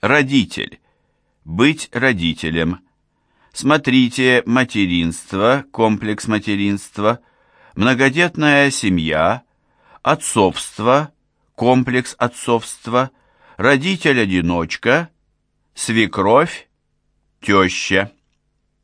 Родитель. Быть родителем. Смотрите материнство, комплекс материнства, многодетная семья, отцовство, комплекс отцовства, родитель-одиночка, свекровь, теща.